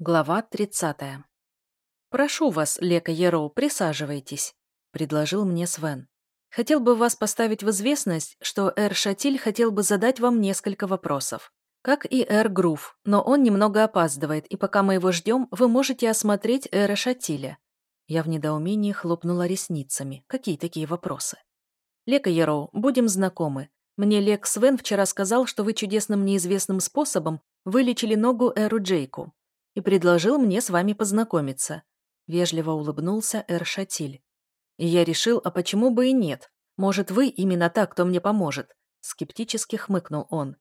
Глава 30. «Прошу вас, Лека Ероу, присаживайтесь», — предложил мне Свен. «Хотел бы вас поставить в известность, что Эр Шатиль хотел бы задать вам несколько вопросов. Как и Эр Грув, но он немного опаздывает, и пока мы его ждем, вы можете осмотреть Эра Шатиля». Я в недоумении хлопнула ресницами. Какие такие вопросы? «Лека Ероу, будем знакомы. Мне Лек Свен вчера сказал, что вы чудесным неизвестным способом вылечили ногу Эру Джейку и предложил мне с вами познакомиться. Вежливо улыбнулся Эр Шатиль. И я решил, а почему бы и нет? Может, вы именно та, кто мне поможет? Скептически хмыкнул он.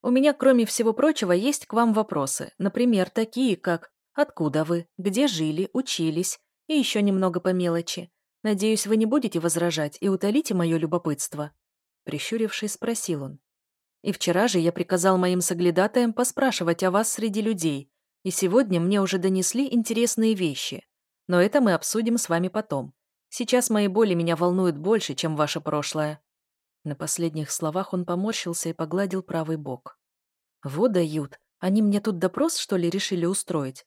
У меня, кроме всего прочего, есть к вам вопросы. Например, такие, как «Откуда вы?», «Где жили?», «Учились?» и еще немного по мелочи. Надеюсь, вы не будете возражать и утолите мое любопытство?» Прищурившись, спросил он. «И вчера же я приказал моим соглядатаям поспрашивать о вас среди людей, и сегодня мне уже донесли интересные вещи. Но это мы обсудим с вами потом. Сейчас мои боли меня волнуют больше, чем ваше прошлое». На последних словах он поморщился и погладил правый бок. «Вот дают. Они мне тут допрос, что ли, решили устроить?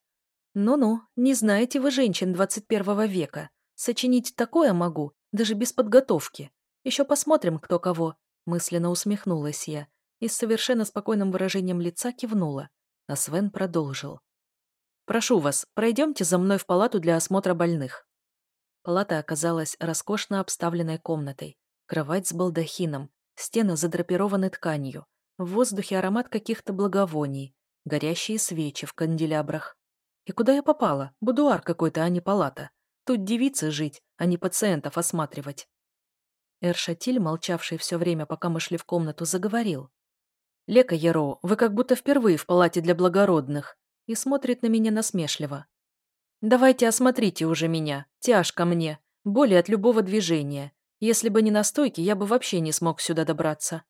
Ну-ну, не знаете вы женщин 21 века. Сочинить такое могу, даже без подготовки. Еще посмотрим, кто кого». Мысленно усмехнулась я и с совершенно спокойным выражением лица кивнула, а Свен продолжил. «Прошу вас, пройдемте за мной в палату для осмотра больных». Палата оказалась роскошно обставленной комнатой. Кровать с балдахином, стены задрапированы тканью, в воздухе аромат каких-то благовоний, горящие свечи в канделябрах. И куда я попала? Будуар какой-то, а не палата. Тут девицы жить, а не пациентов осматривать. Эршатиль, молчавший все время, пока мы шли в комнату, заговорил. «Лека Яро, вы как будто впервые в палате для благородных и смотрит на меня насмешливо. «Давайте осмотрите уже меня. Тяжко мне. Боли от любого движения. Если бы не настойки, я бы вообще не смог сюда добраться.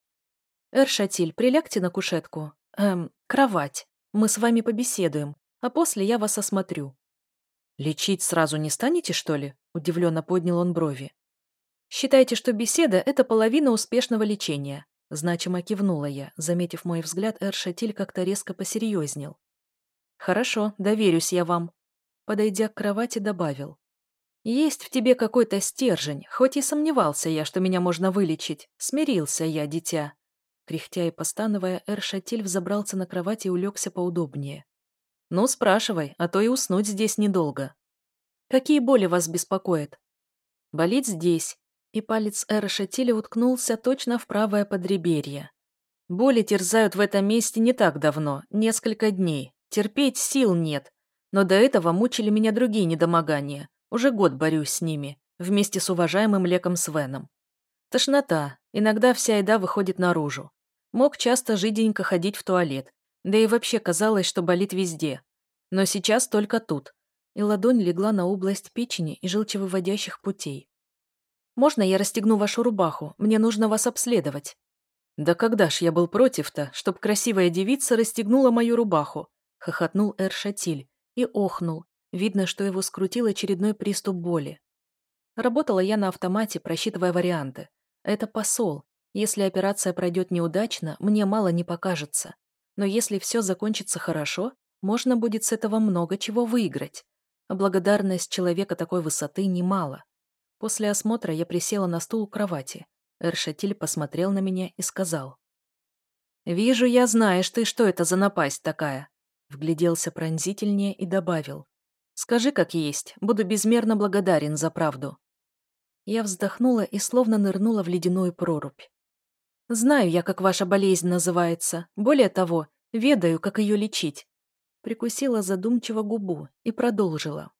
Эршатиль, прилягте на кушетку. Эм, кровать. Мы с вами побеседуем, а после я вас осмотрю». «Лечить сразу не станете, что ли?» – удивленно поднял он брови. «Считайте, что беседа – это половина успешного лечения», – значимо кивнула я, заметив мой взгляд, Эршатиль как-то резко посерьезнел. «Хорошо, доверюсь я вам», — подойдя к кровати, добавил. «Есть в тебе какой-то стержень, хоть и сомневался я, что меня можно вылечить. Смирился я, дитя». Кряхтя и постановая, Эр-Шатиль взобрался на кровать и улегся поудобнее. «Ну, спрашивай, а то и уснуть здесь недолго». «Какие боли вас беспокоят?» «Болит здесь», и палец Эра-Шатиля уткнулся точно в правое подреберье. «Боли терзают в этом месте не так давно, несколько дней. Терпеть сил нет. Но до этого мучили меня другие недомогания. Уже год борюсь с ними, вместе с уважаемым Леком Свеном. Тошнота. Иногда вся еда выходит наружу. Мог часто жиденько ходить в туалет. Да и вообще казалось, что болит везде. Но сейчас только тут. И ладонь легла на область печени и желчевыводящих путей. «Можно я расстегну вашу рубаху? Мне нужно вас обследовать». «Да когда ж я был против-то, чтоб красивая девица расстегнула мою рубаху? — хохотнул Эр-Шатиль и охнул. Видно, что его скрутил очередной приступ боли. Работала я на автомате, просчитывая варианты. Это посол. Если операция пройдет неудачно, мне мало не покажется. Но если все закончится хорошо, можно будет с этого много чего выиграть. Благодарность человека такой высоты немало. После осмотра я присела на стул у кровати. Эршатиль посмотрел на меня и сказал. «Вижу я, знаешь ты, что это за напасть такая. Вгляделся пронзительнее и добавил. «Скажи, как есть, буду безмерно благодарен за правду». Я вздохнула и словно нырнула в ледяную прорубь. «Знаю я, как ваша болезнь называется. Более того, ведаю, как ее лечить». Прикусила задумчиво губу и продолжила.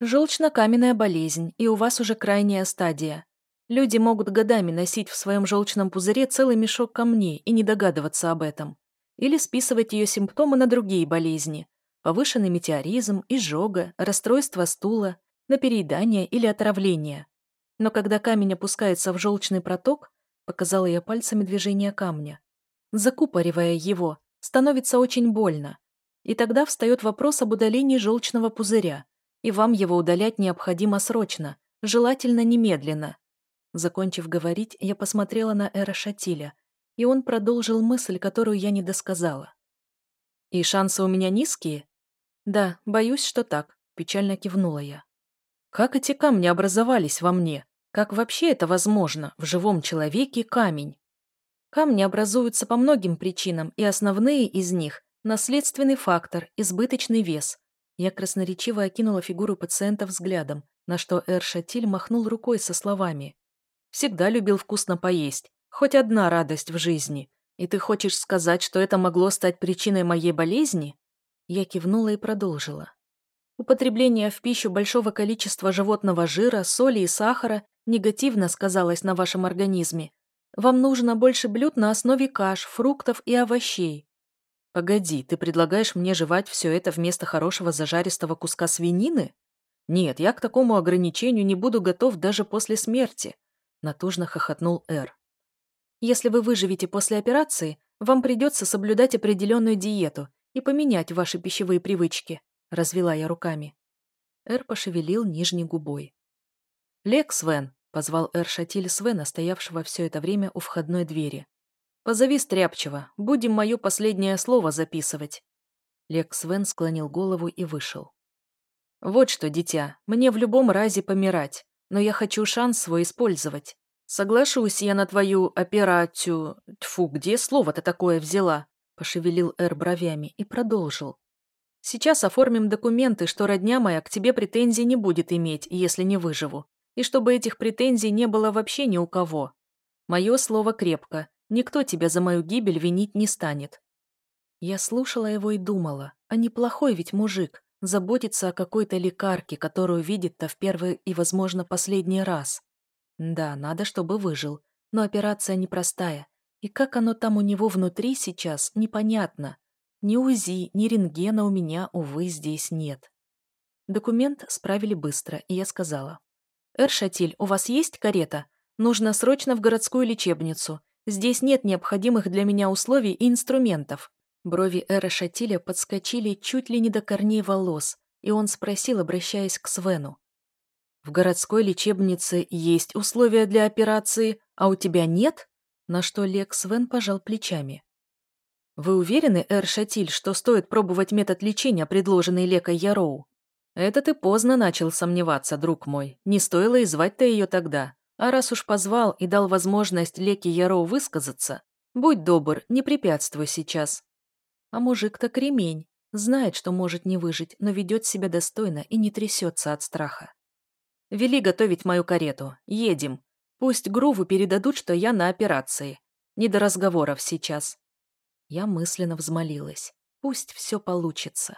«Желчно-каменная болезнь, и у вас уже крайняя стадия. Люди могут годами носить в своем желчном пузыре целый мешок камней и не догадываться об этом или списывать ее симптомы на другие болезни – повышенный метеоризм, изжога, расстройство стула, на переедание или отравление. Но когда камень опускается в желчный проток, показала я пальцами движение камня, закупоривая его, становится очень больно. И тогда встает вопрос об удалении желчного пузыря, и вам его удалять необходимо срочно, желательно немедленно. Закончив говорить, я посмотрела на Эра Шатиля – и он продолжил мысль, которую я не досказала. «И шансы у меня низкие?» Да, боюсь, что так, печально кивнула я. Как эти камни образовались во мне? Как вообще это возможно, в живом человеке камень? Камни образуются по многим причинам, и основные из них – наследственный фактор, избыточный вес. Я красноречиво окинула фигуру пациента взглядом, на что Эр Шатиль махнул рукой со словами. «Всегда любил вкусно поесть. Хоть одна радость в жизни. И ты хочешь сказать, что это могло стать причиной моей болезни?» Я кивнула и продолжила. Употребление в пищу большого количества животного жира, соли и сахара негативно сказалось на вашем организме, вам нужно больше блюд на основе каш, фруктов и овощей. Погоди, ты предлагаешь мне жевать все это вместо хорошего зажаристого куска свинины? Нет, я к такому ограничению не буду готов даже после смерти. Натужно хохотнул Эр. Если вы выживете после операции, вам придется соблюдать определенную диету и поменять ваши пищевые привычки, развела я руками. Эр пошевелил нижней губой. Лекс Вен, Позвал Эр Шатиль Свена, стоявшего все это время у входной двери. «Позови Стряпчего. Будем мое последнее слово записывать». Лек Свен склонил голову и вышел. «Вот что, дитя, мне в любом разе помирать, но я хочу шанс свой использовать. Соглашусь я на твою операцию... Тьфу, где слово-то такое взяла?» Пошевелил Эр бровями и продолжил. «Сейчас оформим документы, что родня моя к тебе претензий не будет иметь, если не выживу и чтобы этих претензий не было вообще ни у кого. Мое слово крепко, никто тебя за мою гибель винить не станет. Я слушала его и думала, а неплохой ведь мужик, заботится о какой-то лекарке, которую видит-то в первый и, возможно, последний раз. Да, надо, чтобы выжил, но операция непростая, и как оно там у него внутри сейчас, непонятно. Ни УЗИ, ни рентгена у меня, увы, здесь нет. Документ справили быстро, и я сказала. «Эршатиль, у вас есть карета? Нужно срочно в городскую лечебницу. Здесь нет необходимых для меня условий и инструментов». Брови Эра Шатиля подскочили чуть ли не до корней волос, и он спросил, обращаясь к Свену. «В городской лечебнице есть условия для операции, а у тебя нет?» На что Лек Свен пожал плечами. «Вы уверены, Эр Шатиль, что стоит пробовать метод лечения, предложенный Лекой Яроу?» «Это ты поздно начал сомневаться, друг мой. Не стоило и звать-то ее тогда. А раз уж позвал и дал возможность Леке Яроу высказаться, будь добр, не препятствуй сейчас». А мужик-то кремень. Знает, что может не выжить, но ведет себя достойно и не трясется от страха. «Вели готовить мою карету. Едем. Пусть Груву передадут, что я на операции. Не до разговоров сейчас». Я мысленно взмолилась. Пусть все получится.